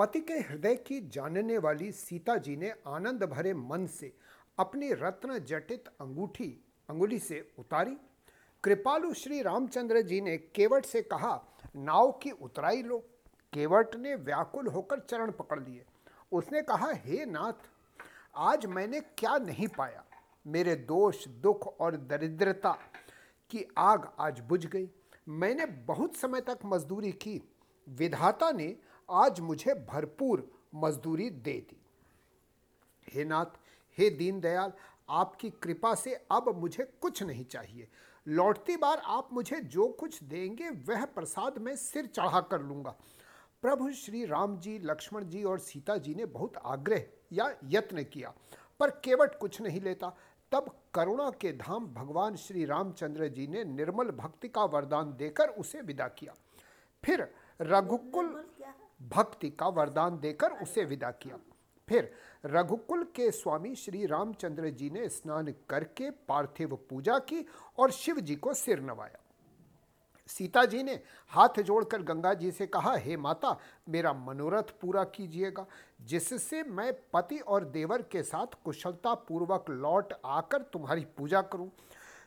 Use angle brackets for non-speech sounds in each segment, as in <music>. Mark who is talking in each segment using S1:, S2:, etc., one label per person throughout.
S1: पति के हृदय की जानने वाली सीता जी ने आनंद भरे मन से अपनी रत्न जटित अंगूठी, अंगुली से उतारी। कृपालु श्री रामचंद्र जी ने केवट से कहा, नाव की उतराई लो। केवट ने व्याकुल होकर चरण पकड़ लिए। उसने कहा, हे नाथ, आज मैंने क्या नहीं पाया? मेरे दोष, दुख और दरिद्रता की आग आज बुझ गई। मैंने बहुत समय तक मजदूरी की। विधाता ने आज मुझे भरपूर मजदूरी दे दी। हे नाथ, हे दीनदयाल, आपकी कृपा से अब मुझे कुछ नहीं चाहिए। लौटती बार आप मुझे जो कुछ देंगे, वह प्रसाद मैं सिर चढ़ा कर लूँगा। प्रभु श्री राम जी, लक्ष्मण जी और सीता जी ने बहुत आग्रह या यत्न किया, पर केवट कुछ नहीं लेता। तब करुणा के धाम भगवान श्री रामचंद्र जी ने निर्मल भक्ति का वरदान देकर उसे विदा किया। फिर रघुकुल भक्ति का वरदान देकर उसे विदा किया। फिर रघुकुल के स्वामी श्री रामचंद्र जी ने स्नान करके पार्थिव पूजा की और शिव जी को सिर नवाया। सीता जी ने हाथ जोड़कर गंगा जी से कहा, हे माता, मेरा मनोरथ पूरा कीजिएगा, जिससे मैं पति और देवर के साथ कुशलता पूर्वक लौट आकर तुम्हारी पूजा करूँ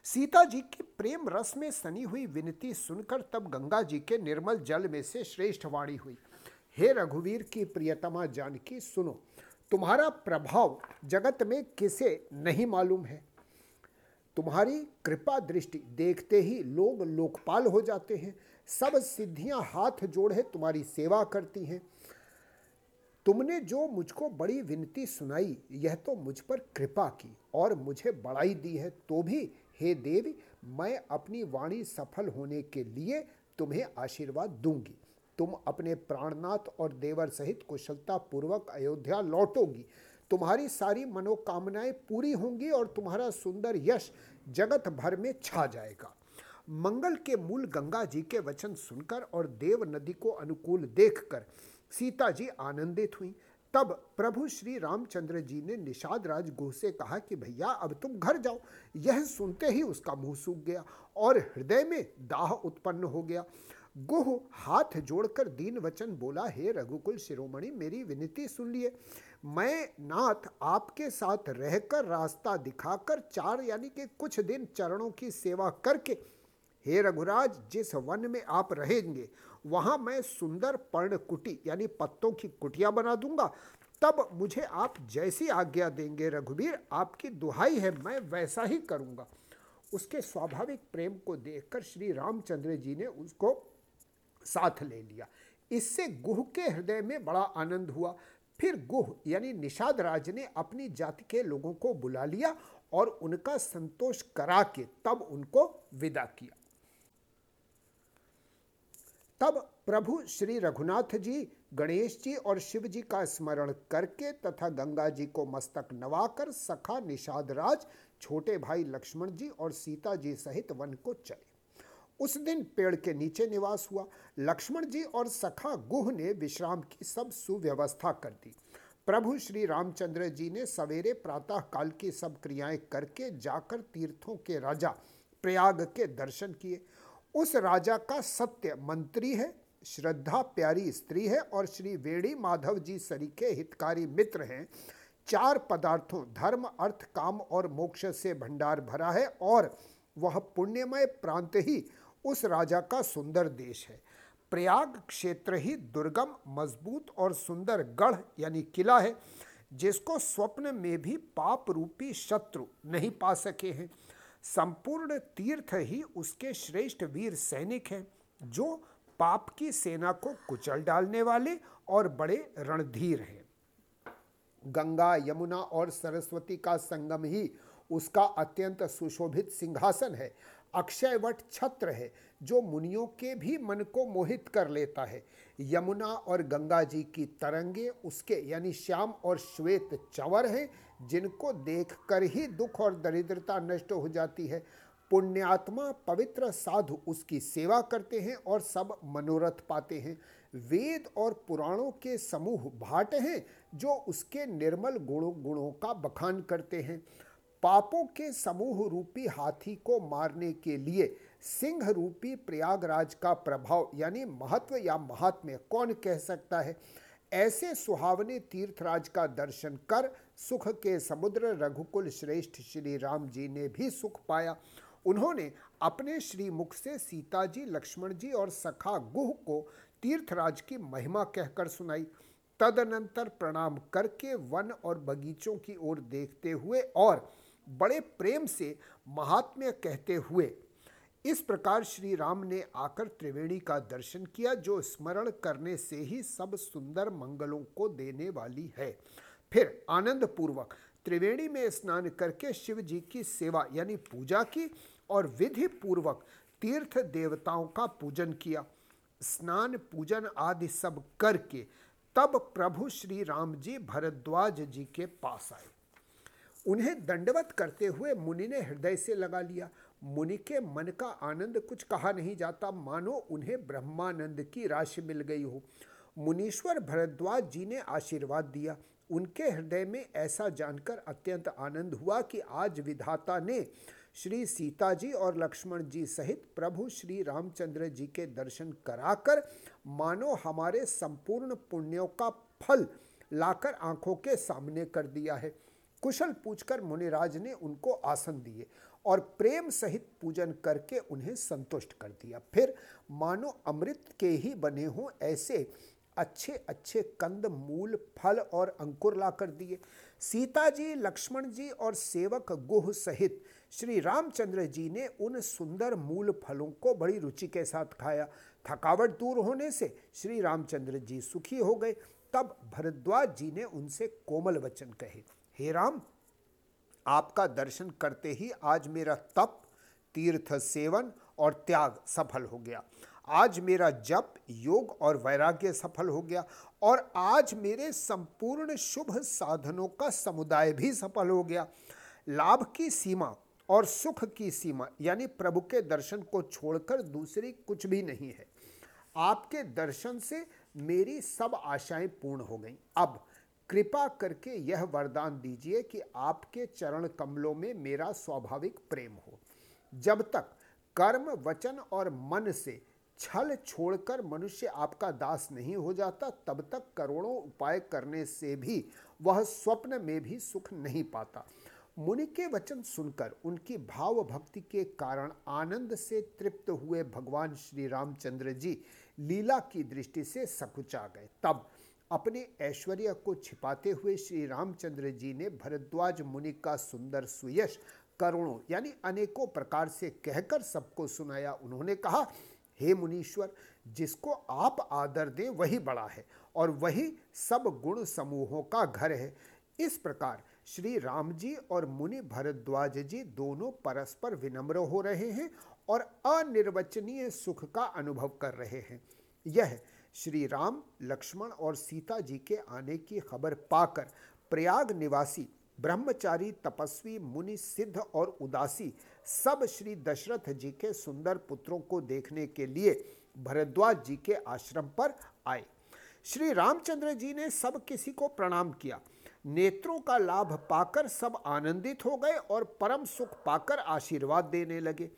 S1: सीता जी की प्रेम रस में सनी हुई विनती सुनकर तब गंगा जी के निर्मल जल में से श्रेष्ठ वाणी हुई। हे रघुवीर की प्रियतमा जानकी सुनो, तुम्हारा प्रभाव जगत में किसे नहीं मालूम है? तुम्हारी कृपा दृष्टि देखते ही लोग लोकपाल हो जाते हैं, सब सिद्धियाँ हाथ जोड़े तुम्हारी सेवा करती हैं। तुमने जो मुझको बड़ी विनती सुनाई, यह तो मुझ पर कृपा की और मुझे बड़ाई दी है। तो भी, हे देवी, मैं अपनी वाणी सफल होने के लिए तुम्हें आशीर्वाद दूँगी। तुम अपने प्राणनाथ और देवर सहित कुशलता पूर्वक अयोध्या लौटोगी। तुम्हारी सारी मनोकामनाएँ पूरी होंगी और तुम्हारा सुंदर यश जगत भर में छा जाएगा। मंगल के मूल गंगा जी के वचन सुनकर और देव नदी को अनुकूल देखकर सीता जी आनंदित हुई। तब प्रभु श्री रामचंद्र जी ने निषाद राज गुह से कहा कि, भैया, अब तुम घर जाओ। यह सुनते ही उसका मुँह सूख गया और हृदय में दाह उत्पन्न हो गया। गुह हाथ जोड़कर दीन वचन बोला, हे रघुकुल शिरोमणि, मेरी विनती सुन लिए। मैं नाथ आपके साथ रहकर रास्ता दिखाकर चार यानी कि कुछ दिन चरणों की सेवा करके, हे रघुराज, जिस वन में आप रहेंगे, वहाँ मैं सुंदर पर्ण कुटी यानी पत्तों की कुटिया बना दूँगा। तब मुझे आप जैसी आज्ञा देंगे रघुवीर, आपकी दुहाई है, मैं वैसा ही करूँगा। उसके स्वाभाविक प्रेम को देखकर श्री रामचंद्र जी ने उसको साथ ले लिया। इससे गुह के हृदय में बड़ा आनंद हुआ। फिर गुह यानी निषाद राज ने अपनी जाति के लोगों को बुला लिया और उनका संतोष करा के तब उनको विदा किया। तब प्रभु श्री रघुनाथ जी, गणेश जी और शिव जी का स्मरण करके तथा गंगा जी को मस्तक नवाकर सखा निषाद राज, छोटे भाई लक्ष्मण जी और सीता जी सहित वन को चले। उस दिन पेड़ के नीचे निवास हुआ। लक्ष्मण जी और सखा गुह ने विश्राम की सब सुव्यवस्था कर दी। प्रभु श्री रामचंद्र जी ने सवेरे प्रातः काल की सब क्रियाएँ करके जाकर तीर्थों के राजा प्रयाग के दर्शन किए। उस राजा का सत्य मंत्री है, श्रद्धा प्यारी स्त्री है और श्री वेणी माधव जी सरीखे हितकारी मित्र हैं। चार पदार्थों, धर्म, अर्थ, काम और मोक्ष से भंडार भरा है और वह पुण्यमय प्रांत ही उस राजा का सुंदर देश है। प्रयाग क्षेत्र ही दुर्गम, मज़बूत और सुंदर गढ़ यानी किला है, जिसको स्वप्न में भी पाप रूपी शत्रु नहीं पा सके हैं। संपूर्ण तीर्थ ही उसके श्रेष्ठ वीर सैनिक हैं, जो पाप की सेना को कुचल डालने वाले और बड़े रणधीर हैं। गंगा, यमुना और सरस्वती का संगम ही उसका अत्यंत सुशोभित सिंहासन है। अक्षयवट छत्र है, जो मुनियों के भी मन को मोहित कर लेता है। यमुना और गंगा जी की तरंगे उसके, यानी श्याम और श्वेत चंवर हैं, जिनको देखकर ही दुख और दरिद्रता नष्ट हो जाती है। पुण्यात्मा पवित्र साधु उसकी सेवा करते हैं और सब मनोरथ पाते हैं। वेद और पुराणों के समूह भाट हैं, जो उसके निर्मल गुणों गुणों का बखान करते हैं। पापों के समूह रूपी हाथी को मारने के लिए सिंह रूपी प्रयागराज का प्रभाव, यानी महत्व या महात्म्य कौन कह सकता है? ऐसे सुहावने तीर्थराज का दर्शन कर सुख के समुद्र रघुकुल श्रेष्ठ श्री राम जी ने भी सुख पाया। उन्होंने अपने श्री मुख से सीता जी लक्ष्मण जी और सखा गुह को तीर्थराज की महिमा कहकर सुनाई। तदनंतर प्रणाम करके वन और बगीचों की ओर देखते हुए और बड़े प्रेम से महात्म्य कहते हुए, इस प्रकार श्री राम ने आकर त्रिवेणी का दर्शन किया, जो स्मरण करने से ही सब सुंदर मंगलों को देने वाली है। फिर आनंद पूर्वक त्रिवेणी में स्नान करके शिव जी की सेवा यानी पूजा की और विधि पूर्वक तीर्थ देवताओं का पूजन किया। स्नान, पूजन आदि सब करके तब प्रभु श्री राम जी भरद्वाज जी के पास आए। उन्हें दंडवत करते हुए मुनि ने हृदय से लगा लिया। मुनि के मन का आनंद कुछ कहा नहीं जाता। मानो उन्हें ब्रह्मानंद की राशि मिल गई हो। मुनीश्वर भरद्वाज जी ने आशीर्वाद दिया। उनके हृदय में ऐसा जानकर अत्यंत आनंद हुआ कि आज विधाता ने श्री सीता जी और लक्ष्मण जी सहित प्रभु श्री रामचंद्र जी के दर्शन कराकर मानो हमारे संपूर्ण पुण्यों का फल लाकर आँखों के सामने कर दिया है। कुशल पूछकर मुनिराज ने उनको आसन दिए और प्रेम सहित पूजन करके उन्हें संतुष्ट कर दिया। फिर, मानो अमृत के ही बने हों, ऐसे अच्छे अच्छे कंद, मूल, फल और अंकुर ला कर दिए। सीता जी, लक्ष्मण जी और सेवक गुह सहित श्री रामचंद्र जी ने उन सुंदर मूल फलों को बड़ी रुचि के साथ खाया। थकावट दूर होने से श्री रामचंद्र जी सुखी हो गए। तब भरद्वाज जी ने उनसे कोमल वचन कहे। हे राम, आपका दर्शन करते ही आज मेरा तप, तीर्थ सेवन और त्याग सफल हो गया। आज मेरा जप, योग और वैराग्य सफल हो गया और आज मेरे संपूर्ण शुभ साधनों का समुदाय भी सफल हो गया। लाभ की सीमा और सुख की सीमा, यानी प्रभु के दर्शन को छोड़कर दूसरी कुछ भी नहीं है। आपके दर्शन से मेरी सब आशाएँ पूर्ण हो गईं। अब कृपा करके यह वरदान दीजिए कि आपके चरण कमलों में मेरा स्वाभाविक प्रेम हो। जब तक कर्म, वचन और मन से छल छोड़कर मनुष्य आपका दास नहीं हो जाता, तब तक करोड़ों उपाय करने से भी वह स्वप्न में भी सुख नहीं पाता। मुनि के वचन सुनकर उनकी भाव भक्ति के कारण आनंद से तृप्त हुए भगवान श्री रामचंद्र जी लीला की दृष्टि से सकुचा गए। तब अपने ऐश्वर्य को छिपाते हुए श्री रामचंद्र जी ने भरद्वाज मुनि का सुंदर सुयश करुणों यानी अनेकों प्रकार से कहकर सबको सुनाया। उन्होंने कहा, हे मुनीश्वर, जिसको आप आदर दें वही बड़ा है और वही सब गुण समूहों का घर है। इस प्रकार श्री राम जी और मुनि भरद्वाज जी दोनों परस्पर विनम्र हो रहे हैं और अनिर्वचनीय सुख का अनुभव कर रहे हैं। यह श्री राम, लक्ष्मण और सीता जी के आने की खबर पाकर प्रयाग निवासी, ब्रह्मचारी, तपस्वी, मुनि, सिद्ध और उदासी सब श्री दशरथ जी के सुंदर पुत्रों को देखने के लिए भरद्वाज जी के आश्रम पर आए। श्री रामचंद्र जी ने सब किसी को प्रणाम किया। नेत्रों का लाभ पाकर सब आनंदित हो गए और परम सुख पाकर आशीर्वाद देने लगे।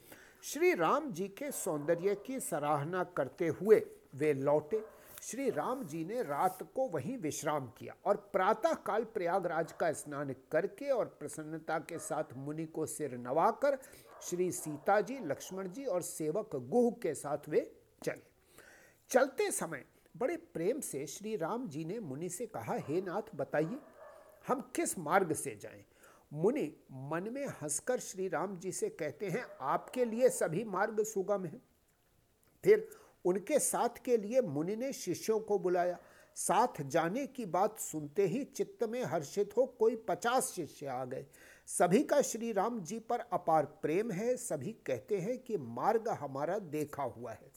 S1: श्री राम जी के सौंदर्य की सराहना करते हुए वे लौटे। श्री राम जी ने रात को वहीं विश्राम किया और प्रातः काल प्रयागराज का स्नान करके और प्रसन्नता के साथ मुनि को सिर नवाकर श्री सीता जी, लक्ष्मण जी और सेवक गुह के साथ वे चले। चलते समय बड़े प्रेम से श्री राम जी ने मुनि से कहा, हे नाथ, बताइए, हम किस मार्ग से जाएँ? मुनि मन में हंसकर श्री राम जी से कहते हैं, आपके लिए सभी मार्ग सुगम हैं। फिर उनके साथ के लिए मुनि ने शिष्यों को बुलाया। साथ जाने की बात सुनते ही चित्त में हर्षित हो कोई पचास शिष्य आ गए। सभी का श्री राम जी पर अपार प्रेम है। सभी कहते हैं कि मार्ग हमारा देखा हुआ है।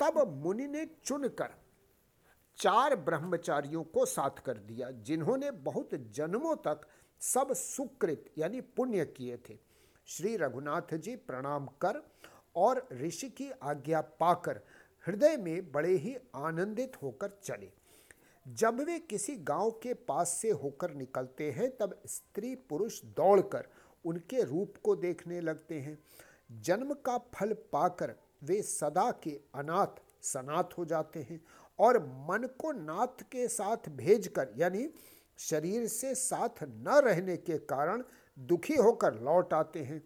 S1: तब मुनि ने चुनकर चार ब्रह्मचारियों को साथ कर दिया, जिन्होंने बहुत जन्मों तक सब सुकृत यानी पुण्य किए थे। श्री रघुनाथ जी प्रणाम कर और ऋषि की आज्ञा पाकर हृदय में बड़े ही आनंदित होकर चले। जब वे किसी गाँव के पास से होकर निकलते हैं, तब स्त्री पुरुष दौड़कर उनके रूप को देखने लगते हैं। जन्म का फल पाकर वे सदा के अनाथ, सनाथ हो जाते हैं और मन को नाथ के साथ भेजकर, यानी शरीर से साथ न रहने के कारण दुखी होकर लौट आते हैं।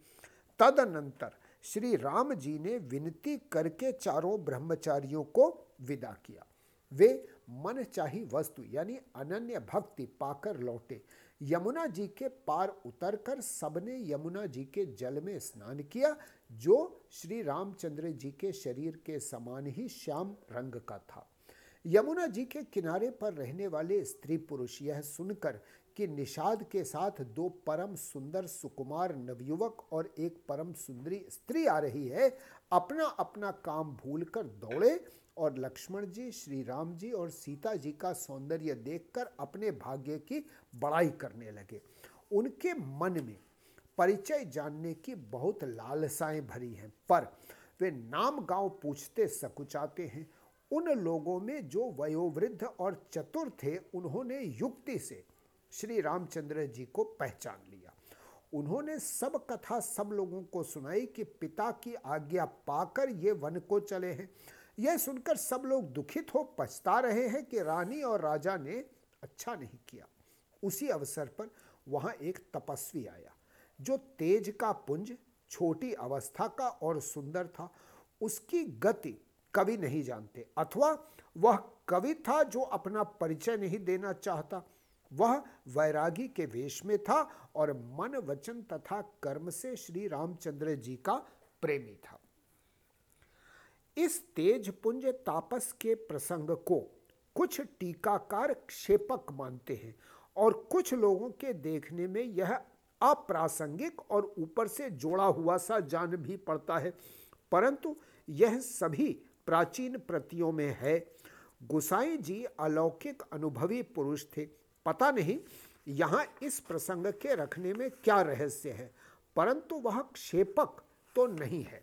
S1: तदनंतर श्री राम जी ने विनती करके चारों ब्रह्मचारियों को विदा किया। वे मन चाही वस्तु यानी अनन्य भक्ति पाकर लौटे। यमुना जी के पार उतरकर सबने यमुना जी के जल में स्नान किया, जो श्री रामचंद्र जी के शरीर के समान ही श्याम रंग का था। यमुना जी के किनारे पर रहने वाले स्त्री पुरुष यह सुनकर कि निषाद के साथ दो परम सुंदर सुकुमार नवयुवक और एक परम सुंदरी स्त्री आ रही है। अपना अपना काम भूलकर दौड़े और लक्ष्मण जी श्री राम जी और सीता जी का सौंदर्य देखकर अपने भाग्य की बड़ाई करने लगे। उनके मन में परिचय जानने की बहुत लालसाएँ भरी हैं, पर वे नाम गाँव पूछते सकुचाते हैं। उन लोगों में जो वयोवृद्ध और चतुर थे, उन्होंने युक्ति से श्री रामचंद्र जी को पहचान लिया। उन्होंने सब कथा सब लोगों को सुनाई कि पिता की आज्ञा पाकर ये वन को चले हैं। यह सुनकर सब लोग दुखित हो, पछता रहे हैं कि रानी और राजा ने अच्छा नहीं किया। उसी अवसर पर वहाँ एक तपस्वी आया, जो तेज का पुंज, छोटी अवस्था का और सुंदर था। उसकी गति कवि नहीं जानते, अथवा वह कवि था जो अपना परिचय नहीं देना चाहता। वह वैरागी के वेश में था और मन, वचन तथा कर्म से श्री रामचंद्र जी का प्रेमी था। इस तेज पुंज तापस के प्रसंग को कुछ टीकाकार क्षेपक मानते हैं और कुछ लोगों के देखने में यह अप्रासंगिक और ऊपर से जोड़ा हुआ सा जान भी पड़ता है। परंतु यह सभी प्राचीन प्रतियों में है। गुसाई जी अलौकिक अनुभवी पुरुष थे। पता नहीं यहाँ इस प्रसंग के रखने में क्या रहस्य है, परंतु वह क्षेपक तो नहीं है।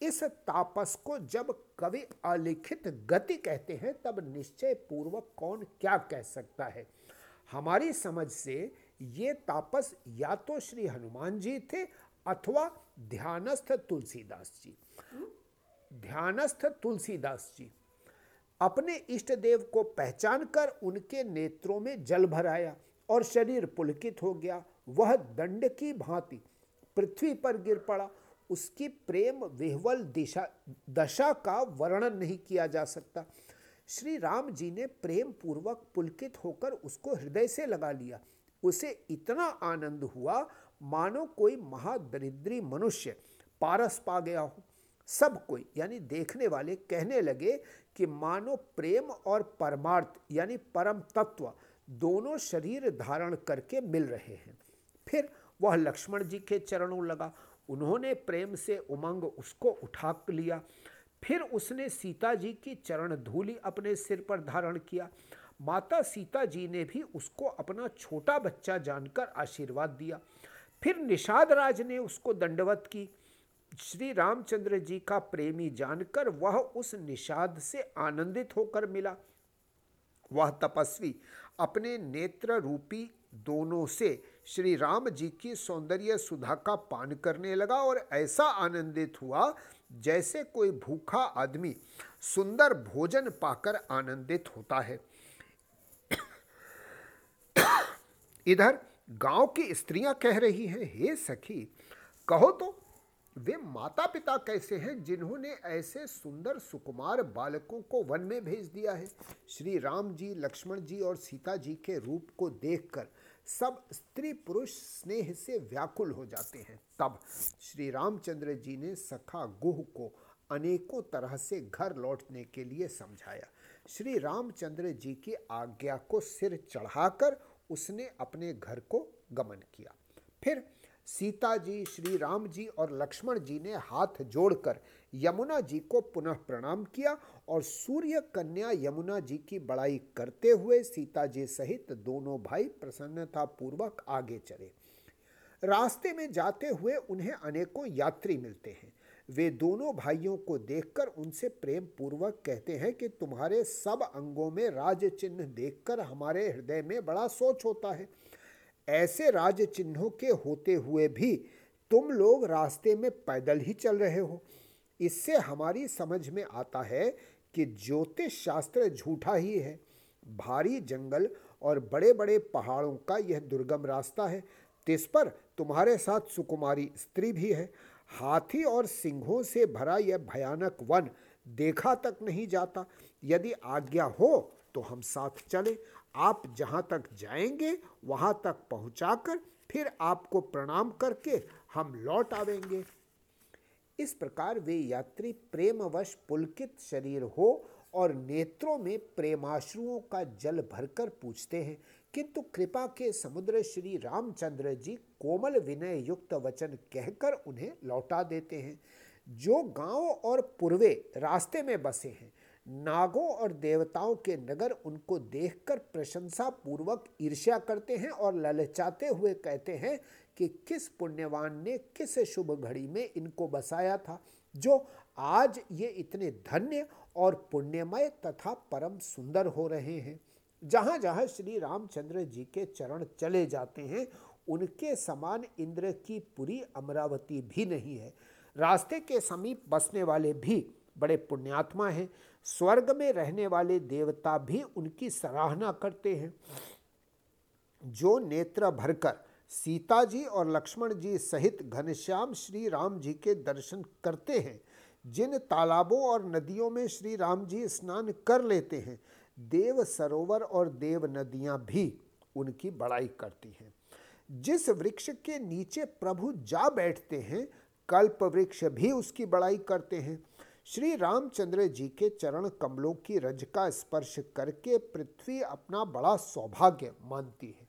S1: इस तापस को जब कवि अलिखित गति कहते हैं, तब निश्चय पूर्वक कौन क्या कह सकता है? हमारी समझ से ये तापस या तो श्री हनुमान जी थे अथवा ध्यानस्थ तुलसीदास जी। ध्यानस्थ तुलसीदास जी। अपने इष्ट देव को पहचान कर उनके नेत्रों में जल भराया और शरीर पुलकित हो गया। वह दंड की भांति पृथ्वी पर गिर पड़ा। उसकी प्रेम विह्वल दिशा, दशा का वर्णन नहीं किया जा सकता। श्री राम जी ने प्रेम पूर्वक पुलकित होकर उसको हृदय से लगा लिया। उसे इतना आनंद हुआ, मानो कोई महादरिद्री मनुष्य पारस पा गया हो। सब कोई, यानी देखने वाले कहने लगे कि मानो प्रेम और परमार्थ, यानी परम तत्व, दोनों शरीर धारण करके मिल रहे हैं। फिर वह लक्ष्मण जी के चरणों लगा। उन्होंने प्रेम से उमंग उसको उठा लिया। फिर उसने सीता जी की चरण धूली अपने सिर पर धारण किया। माता सीता जी ने भी उसको अपना छोटा बच्चा जानकर आशीर्वाद दिया। फिर निषाद राज ने उसको दंडवत की। श्री रामचंद्र जी का प्रेमी जानकर वह उस निषाद से आनंदित होकर मिला। वह तपस्वी अपने नेत्र रूपी दोनों से श्री राम जी की सौंदर्य सुधा का पान करने लगा और ऐसा आनंदित हुआ जैसे कोई भूखा आदमी सुंदर भोजन पाकर आनंदित होता है। <coughs> इधर, गाँव की स्त्रियाँ कह रही हैं, हे सखी, कहो तो वे माता पिता कैसे हैं जिन्होंने ऐसे सुंदर सुकुमार बालकों को वन में भेज दिया है? श्री राम जी, लक्ष्मण जी और सीता जी के रूप को देखकर सब स्त्री पुरुष स्नेह से व्याकुल हो जाते हैं। तब श्री रामचंद्र जी ने सखा गुह को अनेकों तरह से घर लौटने के लिए समझाया। श्री रामचंद्र जी की आज्ञा को सिर चढ़ाकर उसने अपने घर को गमन किया। फिर सीता जी, श्री राम जी और लक्ष्मण जी ने हाथ जोड़कर यमुना जी को पुनः प्रणाम किया और सूर्य कन्या यमुना जी की बड़ाई करते हुए सीता जी सहित दोनों भाई प्रसन्नता पूर्वक आगे चले। रास्ते में जाते हुए उन्हें अनेकों यात्री मिलते हैं। वे दोनों भाइयों को देखकर उनसे प्रेम पूर्वक कहते हैं कि तुम्हारे सब अंगों में राज चिन्ह देखकर हमारे हृदय में बड़ा सोच होता है। ऐसे राज चिन्हों के होते हुए भी तुम लोग रास्ते में पैदल ही चल रहे हो। इससे हमारी समझ में आता है कि ज्योतिष शास्त्र झूठा ही है। भारी जंगल और बड़े बड़े पहाड़ों का यह दुर्गम रास्ता है। तिस पर तुम्हारे साथ सुकुमारी स्त्री भी है। हाथी और सिंहों से भरा यह भयानक वन देखा तक नहीं जाता। यदि आज्ञा हो तो हम साथ चले। आप जहाँ तक जाएँगे, वहाँ तक पहुँचाकर फिर आपको प्रणाम करके हम लौट आवेंगे। इस प्रकार वे यात्री प्रेमवश पुलकित शरीर हो और नेत्रों में प्रेमाश्रुओं का जल भरकर पूछते हैं, किंतु कृपा के समुद्र श्री रामचंद्र जी कोमल विनय युक्त वचन कहकर उन्हें लौटा देते हैं। जो गाँव और पूर्वे रास्ते में बसे हैं नागों और देवताओं के नगर उनको देखकर प्रशंसा पूर्वक ईर्ष्या करते हैं और ललचाते हुए कहते हैं कि किस पुण्यवान ने किस शुभ घड़ी में इनको बसाया था, जो आज ये इतने धन्य और पुण्यमय तथा परम सुंदर हो रहे हैं। जहाँ जहाँ श्री रामचंद्र जी के चरण चले जाते हैं, उनके समान इंद्र की पूरी अमरावती भी नहीं है। रास्ते के समीप बसने वाले भी बड़े पुण्यात्मा हैं। स्वर्ग में रहने वाले देवता भी उनकी सराहना करते हैं। जो नेत्र भरकर सीता जी और लक्ष्मण जी सहित घनश्याम श्री राम जी के दर्शन करते हैं, जिन तालाबों और नदियों में श्री राम जी स्नान कर लेते हैं, देव सरोवर और देव नदियाँ भी उनकी बड़ाई करती हैं। जिस वृक्ष के नीचे प्रभु जा बैठते हैं, कल्प वृक्ष भी उसकी बड़ाई करते हैं। श्री रामचंद्र जी के चरण कमलों की रज का स्पर्श करके पृथ्वी अपना बड़ा सौभाग्य मानती है।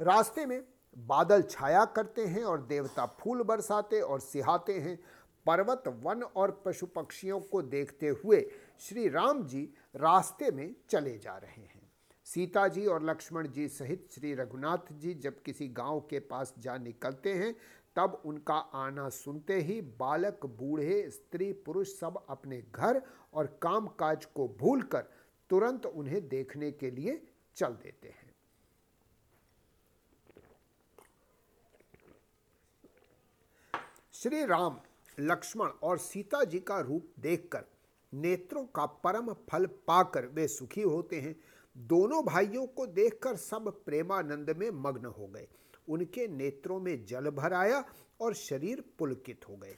S1: रास्ते में बादल छाया करते हैं और देवता फूल बरसाते और सिहाते हैं। पर्वत, वन और पशु पक्षियों को देखते हुए श्री राम जी रास्ते में चले जा रहे हैं। सीता जी और लक्ष्मण जी सहित श्री रघुनाथ जी जब किसी गाँव के पास जा निकलते हैं तब उनका आना सुनते ही बालक, बूढ़े, स्त्री, पुरुष सब अपने घर और काम काज को भूलकर तुरंत उन्हें देखने के लिए चल देते हैं। श्री राम, लक्ष्मण और सीता जी का रूप देखकर, नेत्रों का परम फल पाकर वे सुखी होते हैं। दोनों भाइयों को देखकर सब प्रेमानंद में मग्न हो गए। उनके नेत्रों में जल भर आया और शरीर पुलकित हो गए।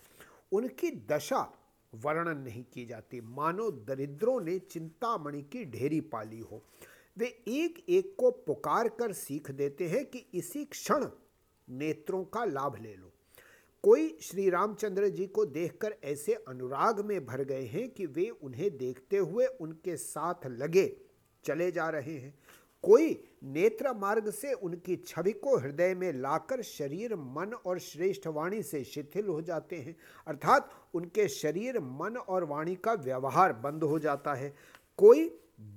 S1: उनकी दशा वर्णन नहीं की जाती। मानो दरिद्रों ने चिंतामणि की ढेरी पाली हो। वे एक एक को पुकार कर सीख देते हैं कि इसी क्षण नेत्रों का लाभ ले लो। कोई श्री रामचंद्र जी को देखकर ऐसे अनुराग में भर गए हैं कि वे उन्हें देखते हुए उनके साथ लगे चले जा रहे हैं। कोई नेत्र मार्ग से उनकी छवि को हृदय में लाकर शरीर, मन और श्रेष्ठ वाणी से शिथिल हो जाते हैं। अर्थात उनके शरीर, मन और वाणी का व्यवहार बंद हो जाता है। कोई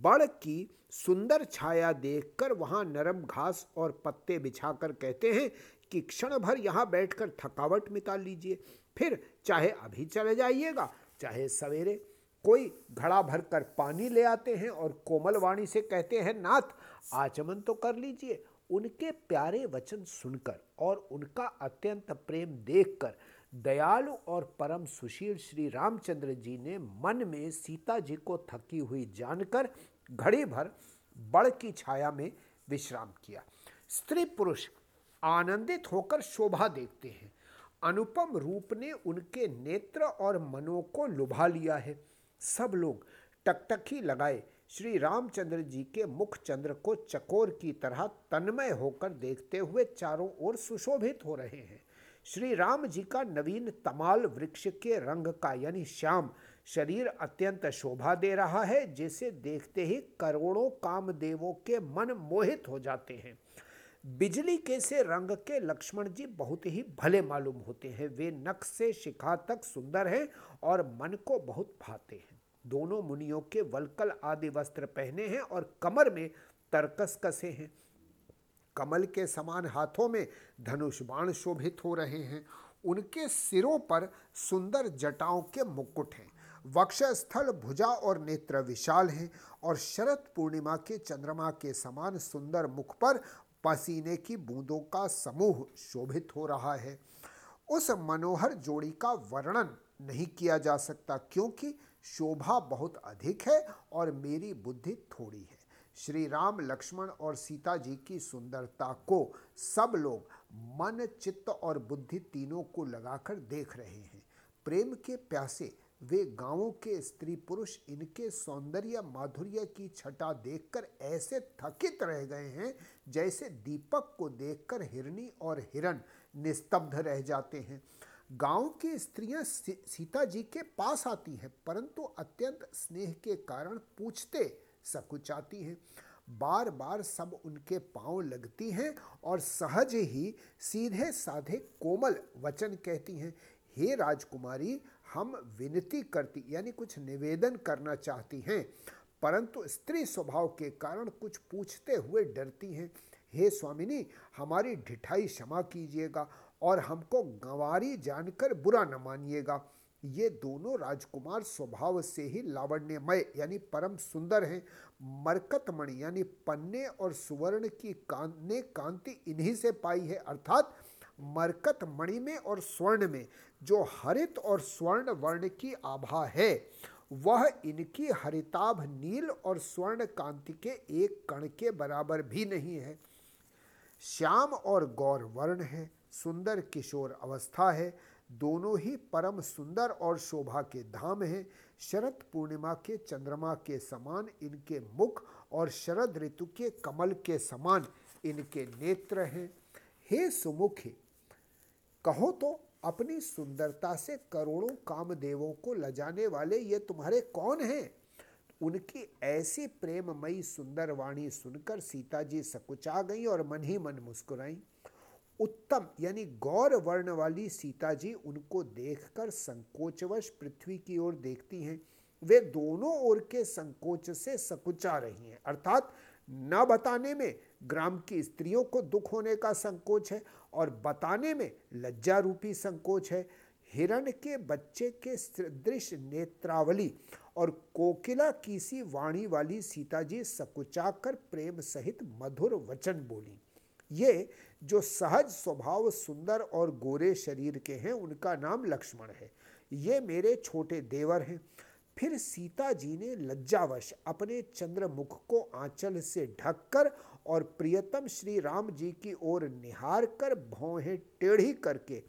S1: बड़ की सुंदर छाया देखकर वहाँ नरम घास और पत्ते बिछाकर कहते हैं कि क्षण भर यहाँ बैठकर थकावट मिटा लीजिए। फिर चाहे अभी चले जाइएगा, चाहे सवेरे कोई घड़ा भर कर पानी ले आते हैं और कोमल वाणी से कहते हैं, नाथ, आचमन तो कर लीजिए। उनके प्यारे वचन सुनकर और उनका अत्यंत प्रेम देखकर दयालु और परम सुशील श्री रामचंद्र जी ने मन में सीता जी को थकी हुई जानकर घड़ी भर बड़ की छाया में विश्राम किया। स्त्री पुरुष आनंदित होकर शोभा देखते हैं। अनुपम रूप ने उनके नेत्र और मनों को लुभा लिया है। सब लोग टकटकी लगाए। श्री रामचंद्र जी के मुख चंद्र को चकोर की तरह तन्मय होकर देखते हुए चारों ओर सुशोभित हो रहे हैं। श्री राम जी का नवीन तमाल वृक्ष के रंग का यानी श्याम शरीर अत्यंत शोभा दे रहा है, जिसे देखते ही करोड़ों कामदेवों के मन मोहित हो जाते हैं। बिजली के से रंग के लक्ष्मण जी बहुत ही भले मालूम होते हैं। वे नख से शिखा तक सुंदर हैं और मन को बहुत भाते हैं। दोनों मुनियों के वलकल आदि वस्त्र पहने हैं और कमर में तरकस कसे हैं। कमल के समान हाथों में धनुष बाण शोभित हो रहे हैं। उनके सिरों पर सुंदर जटाओं के मुकुट हैं। वक्षस्थल, भुजा और नेत्र विशाल हैं और शरद पूर्णिमा के चंद्रमा के समान सुंदर मुख पर पसीने की बूंदों का समूह शोभित हो रहा है। उस मनोहर जोड़ी का वर्णन नहीं किया जा सकता क्योंकि शोभा बहुत अधिक है और मेरी बुद्धि थोड़ी है। श्री राम, लक्ष्मण और सीता जी की सुंदरता को सब लोग मन, चित्त और बुद्धि तीनों को लगाकर देख रहे हैं। प्रेम के प्यासे वे गाँवों के स्त्री पुरुष इनके सौंदर्य माधुर्य की छटा देखकर ऐसे थकित रह गए हैं जैसे दीपक को देखकर हिरनी और हिरण निस्तब्ध रह जाते हैं। गाँव की स्त्रियाँ सीता जी के पास आती हैं, परंतु अत्यंत स्नेह के कारण पूछते सकुचाती हैं। बार बार सब उनके पाँव लगती हैं और सहज ही सीधे साधे कोमल वचन कहती हैं, हे राजकुमारी हम विनती करती, यानी कुछ निवेदन करना चाहती हैं, परंतु स्त्री स्वभाव के कारण कुछ पूछते हुए डरती हैं। हे स्वामिनी, हमारी ढिठाई क्षमा कीजिएगा और हमको गंवारी जानकर बुरा न मानिएगा। ये दोनों राजकुमार स्वभाव से ही लावण्यमय, यानी परम सुंदर हैं। मरकतमणि, यानी पन्ने और सुवर्ण की कान, ने कांति इन्हीं से पाई है, अर्थात मरकत मणि में और स्वर्ण में, जो हरित और स्वर्ण वर्ण की आभा है, वह इनकी हरिताभ नील और स्वर्ण कांति के एक कण के बराबर भी नहीं है। श्याम और गौर वर्ण है, सुंदर किशोर अवस्था है, दोनों ही परम सुंदर और शोभा के धाम हैं। शरद पूर्णिमा के चंद्रमा के समान इनके मुख और शरद ऋतु के कमल के समान इनके नेत्र हैं। हे सुमुखी कहो तो अपनी सुंदरता से करोड़ों कामदेवों को लजाने वाले ये तुम्हारे कौन हैं? उनकी ऐसी प्रेममयी सुंदर वाणी सुनकर सीता जी सकुचा गई और मन ही मन मुस्कुराई। उत्तम, यानी गौर वर्ण वाली सीता जी उनको देखकर संकोचवश पृथ्वी की ओर देखती हैं। वे दोनों ओर के संकोच से सकुचा रही हैं। अर्थात न बताने में ग्राम की स्त्रियों को दुख होने का संकोच है और बताने में लज्जा रूपी संकोच है। हिरण के बच्चे के सदृश नेत्रावली और कोकिला की सी वाणी वाली सीता जी सकुचाकर प्रेम सहित मधुर वचन बोली। ये जो सहज स्वभाव, सुंदर और गोरे शरीर के हैं, उनका नाम लक्ष्मण है। ये मेरे छोटे देवर हैं। फिर सीता जी ने लज्जावश अपने चंद्रमुख को आंचल से ढककर और प्रियतम श्री राम जी की ओर निहार कर भौहें टेढ़ी करके,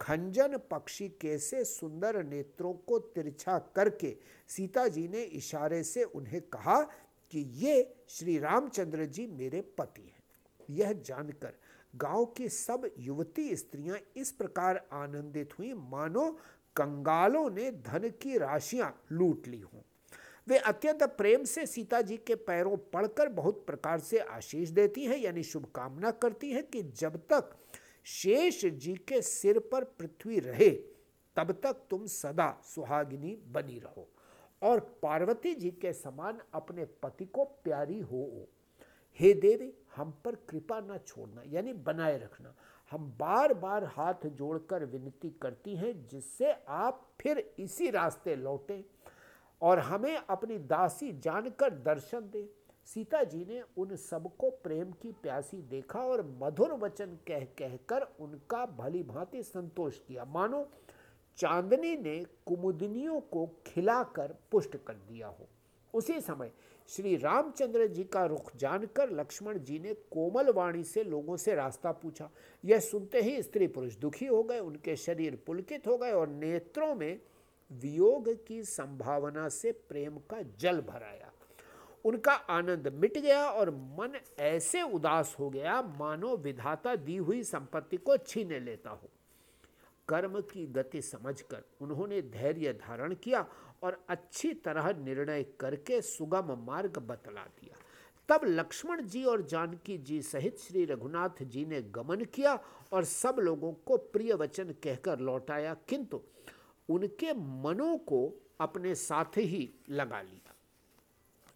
S1: खंजन पक्षी कैसे सुंदर नेत्रों को तिरछा करके सीता जी ने इशारे से उन्हें कहा कि ये श्री रामचंद्र जी मेरे पति हैं। यह जानकर गाँव की सब युवती स्त्रियाँ इस प्रकार आनंदित हुई, मानो कंगालों ने धन की राशियाँ लूट ली हों। वे अत्यंत प्रेम से सीता जी के पैरों पड़कर बहुत प्रकार से आशीष देती हैं, यानी शुभकामना करती हैं कि जब तक शेष जी के सिर पर पृथ्वी रहे, तब तक तुम सदा सुहागिनी बनी रहो और पार्वती जी के समान अपने पति को प्यारी हो। हे देवी, हम पर कृपा न छोड़ना, यानी बनाए रखना। हम बार बार हाथ जोड़कर विनती करती हैं, जिससे आप फिर इसी रास्ते लौटें। और हमें अपनी दासी जानकर दर्शन दे। सीता जी ने उन सबको प्रेम की प्यासी देखा और मधुर वचन कह कहकर उनका भली भांति संतोष किया। मानो, चांदनी ने कुमुदनियों को खिलाकर पुष्ट कर दिया हो। उसी समय श्री रामचंद्र जी का रुख जानकर लक्ष्मण जी ने कोमल वाणी से लोगों से रास्ता पूछा। यह सुनते ही स्त्री पुरुष दुखी हो गए, उनके शरीर पुलकित हो गए और नेत्रों में वियोग की संभावना से प्रेम का जल भराया। उनका आनंद मिट गया और मन ऐसे उदास हो गया, मानो विधाता दी हुई संपत्ति को छीने लेता हो। कर्म की गति समझकर उन्होंने धैर्य धारण किया और अच्छी तरह निर्णय करके सुगम मार्ग बतला दिया। तब लक्ष्मण जी और जानकी जी सहित श्री रघुनाथ जी ने गमन किया और सब लोगों को प्रिय वचन कहकर लौटाया किंतु उनके मनों को अपने साथ ही लगा लिया।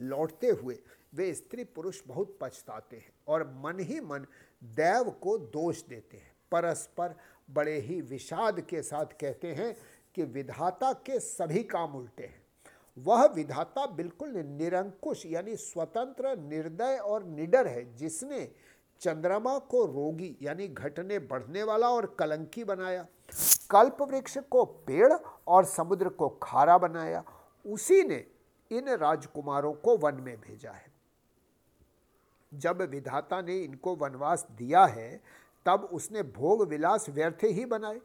S1: लौटते हुए वे स्त्री पुरुष बहुत पछताते हैं और मन ही मन दैव को दोष देते हैं। परस्पर बड़े ही विषाद के साथ कहते हैं कि विधाता के सभी काम उल्टे हैं। वह विधाता बिल्कुल निरंकुश यानी स्वतंत्र, निर्दय और निडर है, जिसने चंद्रमा को रोगी यानी घटने, बढ़ने वाला और कलंकी बनाया। कल्प वृक्ष को पेड़ और समुद्र को खारा बनाया। उसी ने इन राजकुमारों को वन में भेजा है। जब विधाता ने इनको वनवास दिया है, तब उसने भोग विलास व्यर्थ ही बनाए।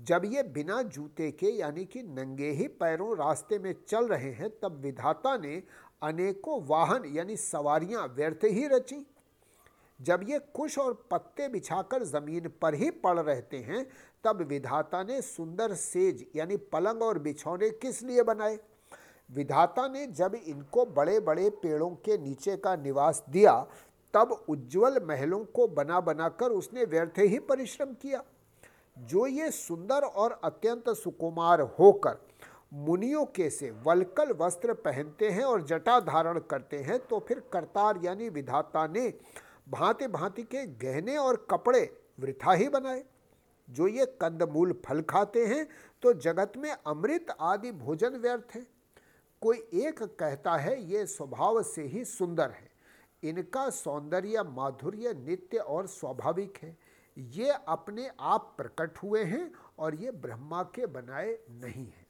S1: जब ये बिना जूते के, यानी कि नंगे ही पैरों रास्ते में चल रहे हैं, तब विधाता ने अनेकों वाहन, यानी सवारियाँ व्यर्थ ही रची। जब ये कुश और पत्ते बिछाकर ज़मीन पर ही पड़ रहते हैं, तब विधाता ने सुंदर सेज, यानी पलंग और बिछौने किस लिए बनाए? विधाता ने जब इनको बड़े बड़े पेड़ों के नीचे का निवास दिया, तब उज्जवल महलों को बना बनाकर उसने व्यर्थ ही परिश्रम किया। जो ये सुंदर और अत्यंत सुकुमार होकर मुनियों के से वलकल वस्त्र पहनते हैं और जटा धारण करते हैं तो फिर करतार, यानी विधाता ने भांति भांति के गहने और कपड़े वृथा ही बनाए। जो ये कंदमूल फल खाते हैं तो जगत में अमृत आदि भोजन व्यर्थ है। कोई एक कहता है, ये स्वभाव से ही सुंदर है। इनका सौंदर्य, माधुर्य, नित्य और स्वाभाविक है। ये अपने आप प्रकट हुए हैं और ये ब्रह्मा के बनाए नहीं हैं।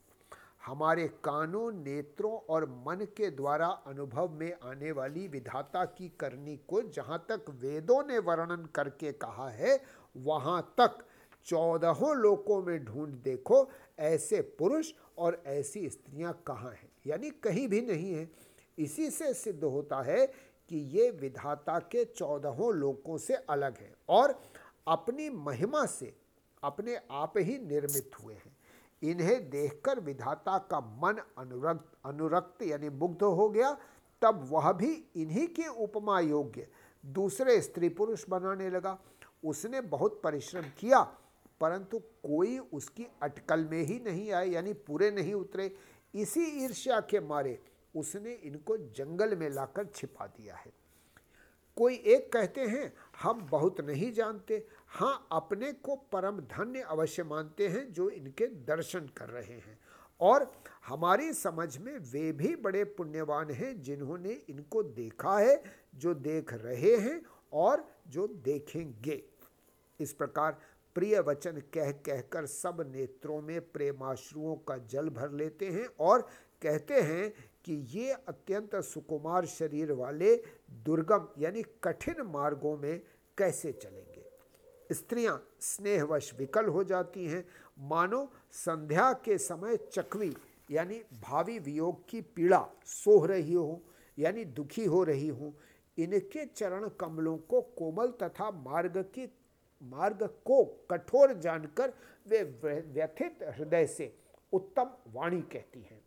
S1: हमारे कानों नेत्रों और मन के द्वारा अनुभव में आने वाली विधाता की करनी को जहाँ तक वेदों ने वर्णन करके कहा है, वहाँ तक चौदहों लोकों में ढूंढ देखो, ऐसे पुरुष और ऐसी स्त्रियाँ कहाँ हैं? यानी कहीं भी नहीं है। इसी से सिद्ध होता है कि ये विधाता के चौदहों लोकों से अलग है और अपनी महिमा से अपने आप ही निर्मित हुए हैं। इन्हें देखकर विधाता का मन अनुरक्त अनुरक्त यानी मुग्ध हो गया, तब वह भी इन्हीं के उपमा योग्य। दूसरे स्त्री पुरुष बनाने लगा। उसने बहुत परिश्रम किया, परंतु कोई उसकी अटकल में ही नहीं आए, यानी पूरे नहीं उतरे। इसी ईर्ष्या के मारे उसने इनको जंगल में लाकर छिपा दिया है। कोई एक कहते हैं, हम बहुत नहीं जानते। हाँ अपने को परम धन्य अवश्य मानते हैं जो इनके दर्शन कर रहे हैं। और हमारी समझ में वे भी बड़े पुण्यवान हैं जिन्होंने इनको देखा है, जो देख रहे हैं और जो देखेंगे। इस प्रकार प्रिय वचन कह कहकर सब नेत्रों में प्रेमाश्रुओं का जल भर लेते हैं और कहते हैं कि ये अत्यंत सुकुमार शरीर वाले दुर्गम यानी कठिन मार्गों में कैसे चलेंगे? स्त्रियाँ स्नेहवश विकल हो जाती हैं। मानो संध्या के समय चकवी यानी भावी वियोग की पीड़ा सोह रही हो, यानी दुखी हो रही हो। इनके चरण कमलों को कोमल तथा मार्ग की, मार्ग को कठोर जानकर वे व्यथित हृदय से उत्तम वाणी कहती हैं।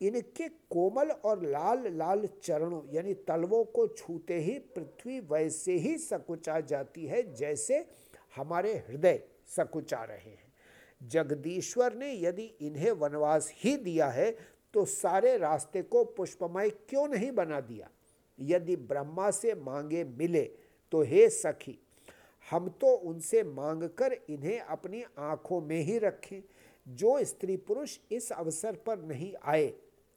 S1: इनके कोमल और लाल लाल चरणों, यानी तलवों को छूते ही पृथ्वी वैसे ही सकुचा जाती है जैसे हमारे हृदय सकुचा रहे हैं। जगदीश्वर ने यदि इन्हें वनवास ही दिया है तो सारे रास्ते को पुष्पमय क्यों नहीं बना दिया? यदि ब्रह्मा से मांगे मिले तो हे सखी, हम तो उनसे मांगकर इन्हें अपनी आँखों में ही रखें। जो स्त्री पुरुष इस अवसर पर नहीं आए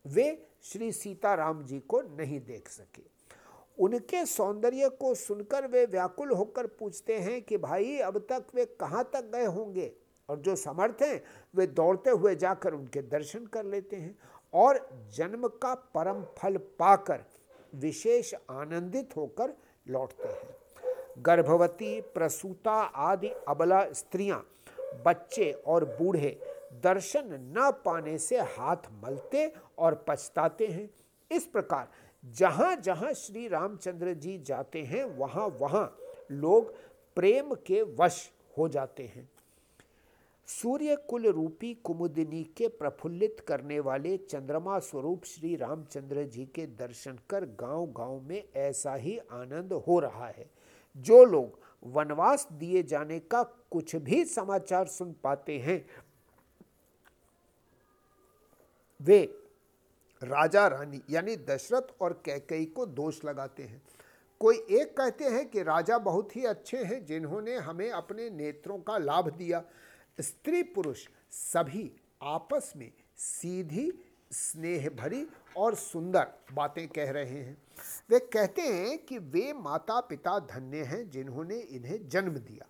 S1: वे श्री सीताराम जी को नहीं देख सके। उनके सौंदर्य को सुनकर वे व्याकुल होकर पूछते हैं कि भाई, अब तक वे कहाँ तक गए होंगे? और जो समर्थ हैं, वे दौड़ते हुए जाकर उनके दर्शन कर लेते हैं और जन्म का परम फल पाकर विशेष आनंदित होकर लौटते हैं। गर्भवती, प्रसूता आदि अबला स्त्रियाँ, बच्चे और बूढ़े दर्शन न पाने से हाथ मलते और पछताते हैं। इस प्रकार जहाँ जहाँ श्री रामचंद्र जी जाते हैं, वहाँ वहाँ लोग प्रेम के वश हो जाते हैं। सूर्य कुल रूपी कुमुदिनी के प्रफुल्लित करने वाले चंद्रमा स्वरूप श्री रामचंद्र जी के दर्शन कर गाँव गाँव में ऐसा ही आनंद हो रहा है। जो लोग वनवास दिए जाने का कुछ भी समाचार सुन पाते हैं वे राजा रानी, यानी दशरथ और कैकई को दोष लगाते हैं। कोई एक कहते हैं कि राजा बहुत ही अच्छे हैं, जिन्होंने हमें अपने नेत्रों का लाभ दिया। स्त्री पुरुष सभी आपस में सीधी स्नेह भरी और सुंदर बातें कह रहे हैं। वे कहते हैं कि वे माता पिता धन्य हैं, जिन्होंने इन्हें जन्म दिया।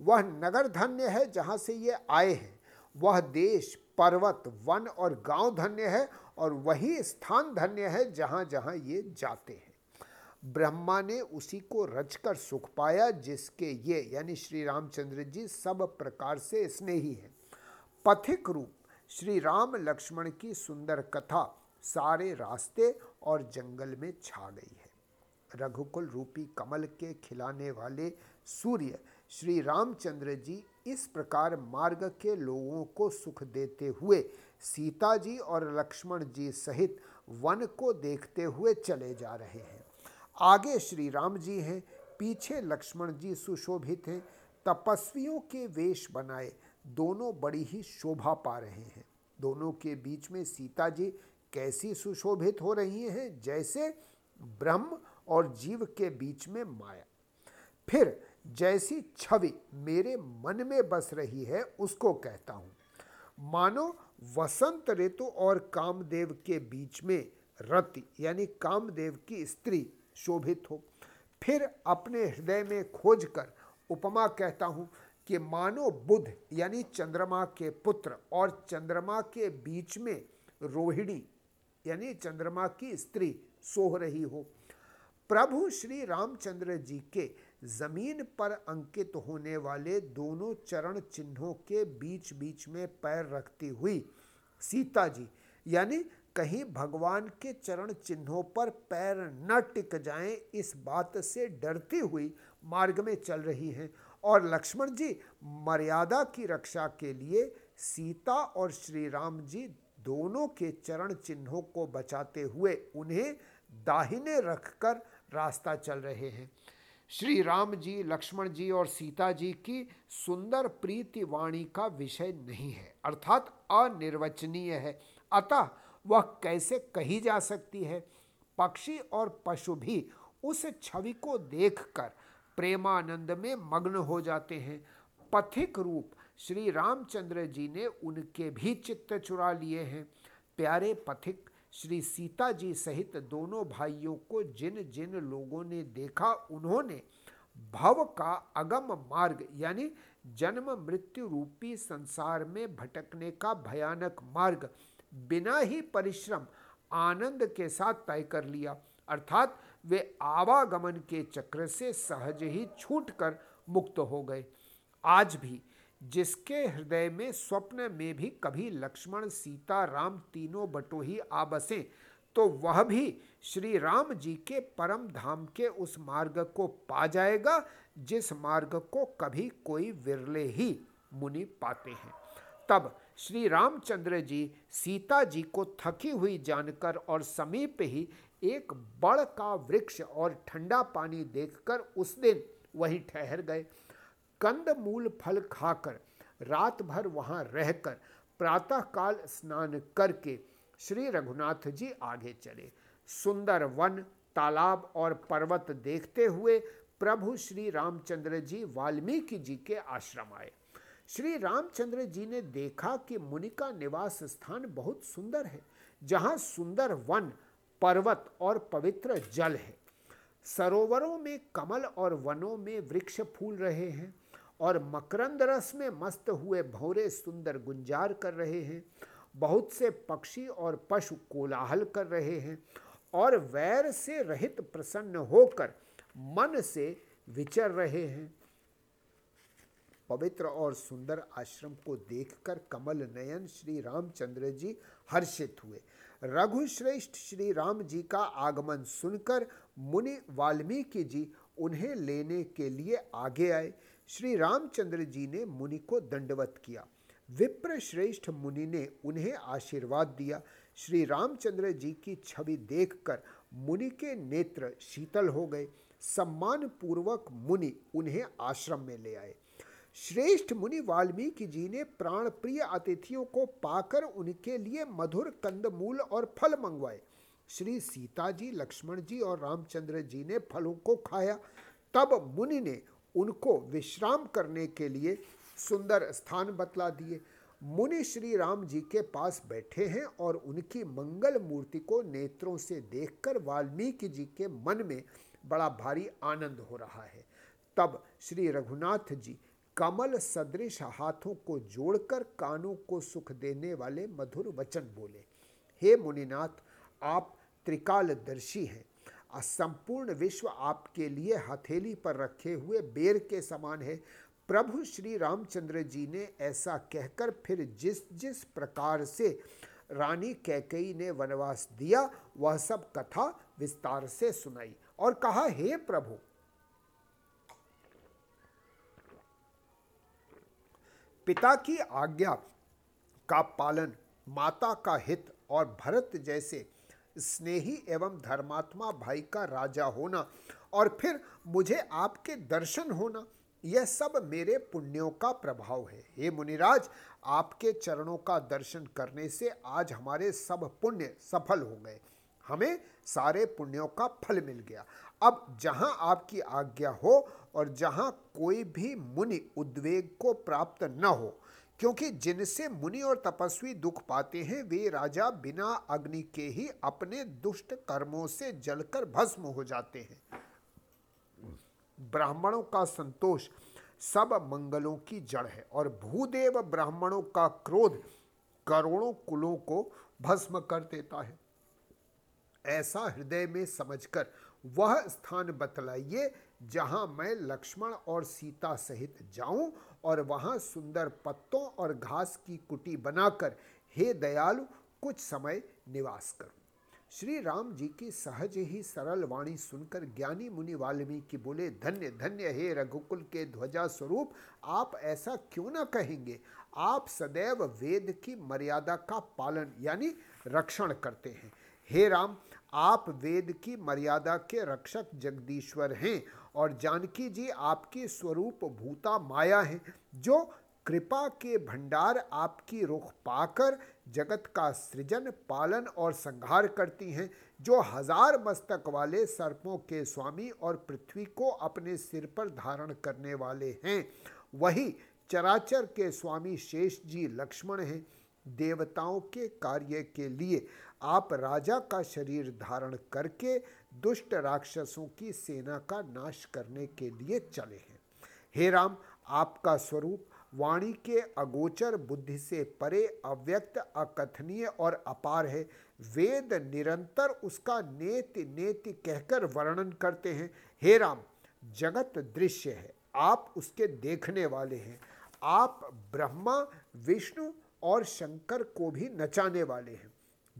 S1: वह नगर धन्य है जहाँ से ये आए हैं। वह देश पर्वत, वन और गाँव धन्य है और वही स्थान धन्य है जहाँ जहाँ ये जाते हैं। ब्रह्मा ने उसी को रचकर सुख पाया जिसके ये, यानी श्री रामचंद्र जी, सब प्रकार से स्नेही हैं। पथिक रूप, श्री राम लक्ष्मण की सुंदर कथा सारे रास्ते और जंगल में छा गई है। रघुकुल रूपी कमल के खिलाने वाले सूर्य श्री रामचंद्र जी इस प्रकार मार्ग के लोगों को सुख देते हुए सीता जी और लक्ष्मण जी सहित वन को देखते हुए चले जा रहे हैं। आगे श्री राम जी हैं, पीछे लक्ष्मण जी सुशोभित हैं, तपस्वियों के वेश बनाए, दोनों बड़ी ही शोभा पा रहे हैं। दोनों के बीच में सीता जी कैसी सुशोभित हो रही हैं, जैसे ब्रह्म और जीव के बीच में माया। फिर जैसी छवि मेरे मन में बस रही है, उसको कहता हूँ। मानो वसंत ऋतु और कामदेव के बीच में रति, यानी कामदेव की स्त्री शोभित हो। फिर अपने हृदय में खोजकर उपमा कहता हूँ कि मानो बुध, यानी चंद्रमा के पुत्र और चंद्रमा के बीच में रोहिणी, यानी चंद्रमा की स्त्री सोह रही हो। प्रभु श्री रामचंद्र जी के ज़मीन पर अंकित होने वाले दोनों चरण चिन्हों के बीच बीच में पैर रखती हुई सीता जी, यानी कहीं भगवान के चरण चिन्हों पर पैर न टिक जाएँ, इस बात से डरती हुई मार्ग में चल रही हैं। और लक्ष्मण जी, मर्यादा की रक्षा के लिए सीता और श्री राम जी दोनों के चरण चिन्हों को बचाते हुए उन्हें दाहिने रखकर रास्ता चल रहे हैं। श्री राम जी, लक्ष्मण जी और सीता जी की सुंदर प्रीति वाणी का विषय नहीं है, अर्थात अनिर्वचनीय है। अतः वह कैसे कही जा सकती है? पक्षी और पशु भी उस छवि को देखकर प्रेमानंद में मग्न हो जाते हैं। पथिक रूप श्री रामचंद्र जी ने उनके भी चित्त चुरा लिए हैं। प्यारे पथिक श्री सीता जी सहित दोनों भाइयों को जिन जिन लोगों ने देखा, उन्होंने भव का अगम मार्ग, यानी जन्म मृत्यु रूपी संसार में भटकने का भयानक मार्ग, बिना ही परिश्रम, आनंद के साथ तय कर लिया। अर्थात वे आवागमन के चक्र से सहज ही छूटकर मुक्त हो गए। आज भी जिसके हृदय में स्वप्न में भी कभी लक्ष्मण सीता राम तीनों बटोही आ बसे तो वह भी श्री राम जी के परम धाम के उस मार्ग को पा जाएगा, जिस मार्ग को कभी कोई विरले ही मुनि पाते हैं। तब श्री रामचंद्र जी सीता जी को थकी हुई जानकर और समीप ही एक बड़ का वृक्ष और ठंडा पानी देखकर उस दिन वहीं ठहर गए। कंद मूल फल खाकर रात भर वहाँ रहकर प्रातःकाल स्नान करके श्री रघुनाथ जी आगे चले। सुंदर वन, तालाब और पर्वत देखते हुए प्रभु श्री रामचंद्र जी वाल्मीकि जी के आश्रम आए। श्री रामचंद्र जी ने देखा कि मुनि का निवास स्थान बहुत सुंदर है, जहाँ सुंदर वन, पर्वत और पवित्र जल है। सरोवरों में कमल और वनों में वृक्ष फूल रहे हैं। और मकरंद रस में मस्त हुए भौरे सुंदर गुंजार कर रहे हैं। बहुत से पक्षी और पशु कोलाहल कर रहे हैं और वैर से रहित प्रसन्न होकर मन से विचर रहे हैं। पवित्र और सुंदर आश्रम को देखकर कमल नयन श्री रामचंद्र जी हर्षित हुए। रघुश्रेष्ठ श्री राम जी का आगमन सुनकर मुनि वाल्मीकि जी उन्हें लेने के लिए आगे आए। श्री रामचंद्र जी ने मुनि को दंडवत किया। विप्र श्रेष्ठ मुनि ने उन्हें आशीर्वाद दिया। श्री रामचंद्र जी की छवि देखकर मुनि के नेत्र शीतल हो गए। सम्मान पूर्वक मुनि उन्हें आश्रम में ले आए। श्रेष्ठ मुनि वाल्मीकि जी ने प्राण प्रिय अतिथियों को पाकर उनके लिए मधुर कंदमूल और फल मंगवाए। श्री सीता जी, लक्ष्मण जी और रामचंद्र जी ने फलों को खाया। तब मुनि ने उनको विश्राम करने के लिए सुंदर स्थान बतला दिए। मुनि श्री राम जी के पास बैठे हैं और उनकी मंगल मूर्ति को नेत्रों से देखकर वाल्मीकि जी के मन में बड़ा भारी आनंद हो रहा है। तब श्री रघुनाथ जी कमल सदृश हाथों को जोड़कर कानों को सुख देने वाले मधुर वचन बोले, हे मुनिनाथ, आप त्रिकालदर्शी हैं। संपूर्ण विश्व आपके लिए हथेली पर रखे हुए बेर के समान है। प्रभु श्री रामचंद्र जी ने ऐसा कहकर फिर जिस जिस प्रकार से रानी कैकई ने वनवास दिया, वह सब कथा विस्तार से सुनाई और कहा, हे प्रभु, पिता की आज्ञा का पालन, माता का हित और भरत जैसे स्नेही एवं धर्मात्मा भाई का राजा होना और फिर मुझे आपके दर्शन होना, यह सब मेरे पुण्यों का प्रभाव है। हे मुनिराज, आपके चरणों का दर्शन करने से आज हमारे सब पुण्य सफल हो गए। हमें सारे पुण्यों का फल मिल गया। अब जहाँ आपकी आज्ञा हो और जहाँ कोई भी मुनि उद्वेग को प्राप्त न हो क्योंकि जिनसे मुनि और तपस्वी दुख पाते हैं, वे राजा बिना अग्नि के ही अपने दुष्ट कर्मों से जलकर भस्म हो जाते हैं। ब्राह्मणों का संतोष सब मंगलों की जड़ है और भूदेव ब्राह्मणों का क्रोध करोड़ों कुलों को भस्म कर देता है। ऐसा हृदय में समझकर वह स्थान बतलाइए जहाँ मैं लक्ष्मण और सीता सहित जाऊँ और वहाँ सुंदर पत्तों और घास की कुटी बनाकर, हे दयालु, कुछ समय निवास करूँ। श्री राम जी की सहज ही सरल वाणी सुनकर ज्ञानी मुनि वाल्मीकि बोले, धन्य धन्य हे रघुकुल के ध्वजा स्वरूप, आप ऐसा क्यों ना कहेंगे? आप सदैव वेद की मर्यादा का पालन, यानी रक्षण करते हैं। हे राम, आप वेद की मर्यादा के रक्षक जगदीश्वर हैं और जानकी जी आपकी स्वरूप भूता माया हैं, जो कृपा के भंडार आपकी रुख पाकर जगत का सृजन, पालन और संहार करती हैं, जो हज़ार मस्तक वाले सर्पों के स्वामी और पृथ्वी को अपने सिर पर धारण करने वाले हैं। वही चराचर के स्वामी शेष जी लक्ष्मण हैं, देवताओं के कार्य के लिए। आप राजा का शरीर धारण करके दुष्ट राक्षसों की सेना का नाश करने के लिए चले हैं। हे राम, आपका स्वरूप वाणी के अगोचर बुद्धि से परे, अव्यक्त, अकथनीय और अपार है। वेद निरंतर उसका नेति नेति कहकर वर्णन करते हैं। हे राम, जगत दृश्य है। आप उसके देखने वाले हैं। आप ब्रह्मा, विष्णु और शंकर को भी नचाने वाले हैं।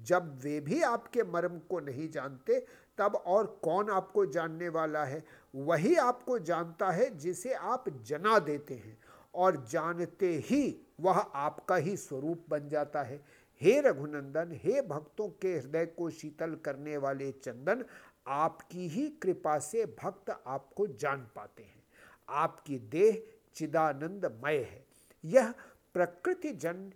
S1: जब वे भी आपके मर्म को नहीं जानते, तब और कौन आपको जानने वाला है? वही आपको जानता है जिसे आप जना देते हैं, और जानते ही वह आपका ही स्वरूप बन जाता है। हे रघुनंदन, हे भक्तों के हृदय को शीतल करने वाले चंदन, आपकी ही कृपा से भक्त आपको जान पाते हैं। आपकी देह चिदानंदमय है। यह प्रकृति जन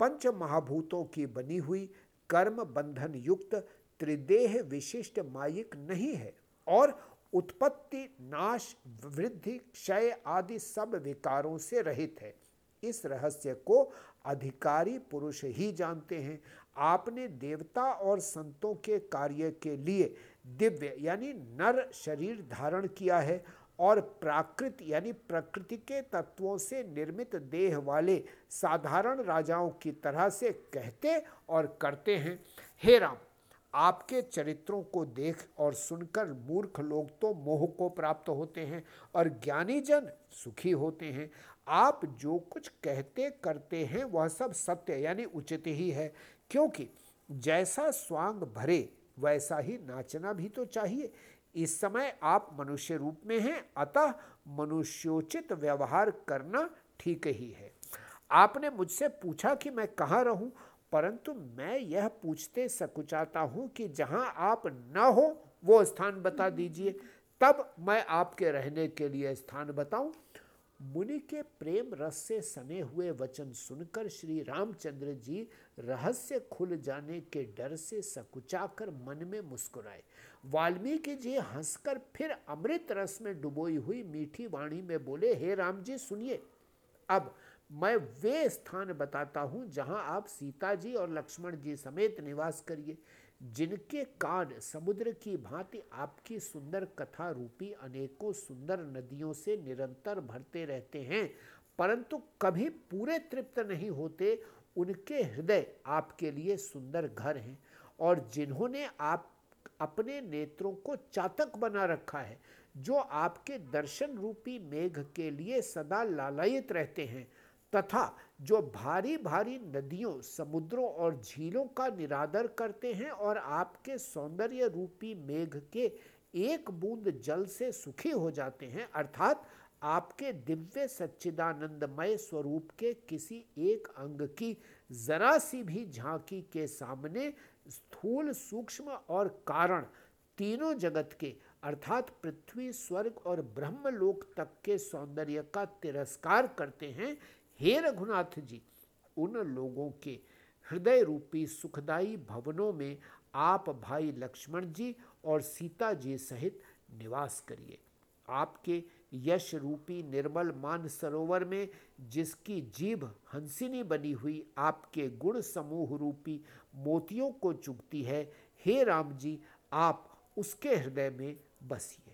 S1: पंच महाभूतों की बनी हुई कर्म बंधन युक्त त्रिदेह विशिष्ट मायिक नहीं है और उत्पत्ति, नाश, वृद्धि, क्षय आदि सब विकारों से रहित है। इस रहस्य को अधिकारी पुरुष ही जानते हैं। आपने देवता और संतों के कार्य के लिए दिव्य यानी नर शरीर धारण किया है और प्राकृत यानी प्रकृति के तत्वों से निर्मित देह वाले साधारण राजाओं की तरह से कहते और करते हैं। हे राम, आपके चरित्रों को देख और सुनकर मूर्ख लोग तो मोह को प्राप्त होते हैं और ज्ञानी जन सुखी होते हैं। आप जो कुछ कहते करते हैं वह सब सत्य यानी उचित ही है, क्योंकि जैसा स्वांग भरे वैसा ही नाचना भी तो चाहिए। इस समय आप मनुष्य रूप में हैं, अतः मनुष्योचित व्यवहार करना ठीक ही है। आपने मुझसे पूछा कि मैं कहाँ रहूँ, परंतु मैं यह पूछते सकुचाता हूँ कि जहाँ आप न हो, वो स्थान बता दीजिए। तब मैं आपके रहने के लिए स्थान बताऊँ। मुनि के प्रेम रस से सने हुए वचन सुनकर श्री रामचंद्र जी रहस्य खुल जाने के डर से सकुचाकर मन में मुस्कुराए। वाल्मीकि जी हंसकर फिर अमृत रस में डुबोई हुई मीठी वाणी में बोले, हे राम जी सुनिए। अब मैं वे स्थान बताता हूँ जहाँ आप सीता जी और लक्ष्मण जी समेत निवास करिए, जिनके कान समुद्र की भांति आपकी सुंदर कथा रूपी अनेकों सुंदर नदियों से निरंतर भरते रहते हैं, परंतु कभी पूरे तृप्त नहीं होते, उनके हृदय आपके लिए सुंदर घर हैं और जिन्होंने आप अपने नेत्रों को चातक बना रखा है, जो आपके दर्शन रूपी मेघ के लिए सदा लालायित रहते हैं, तथा जो भारी भारी नदियों, समुद्रों और झीलों का निरादर करते हैं और आपके सौंदर्य रूपी मेघ के एक बूंद जल से सुखी हो जाते हैं, अर्थात आपके दिव्य सच्चिदानंदमय स्वरूप के किसी एक अंग की जरा सी भी झांकी के सामने स्थूल सूक्ष्म और कारण तीनों जगत के, अर्थात पृथ्वी, स्वर्ग और ब्रह्मलोक तक के सौंदर्य का तिरस्कार करते हैं। हे रघुनाथ जी, उन लोगों के हृदय रूपी सुखदाई भवनों में आप भाई लक्ष्मण जी और सीता जी सहित निवास करिए। आपके यश रूपी निर्मल मान सरोवर में जिसकी जीभ हंसिनी बनी हुई आपके गुण समूह रूपी मोतियों को चुगती है। हे राम जी आप उसके हृदय में बसिए।